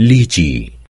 立即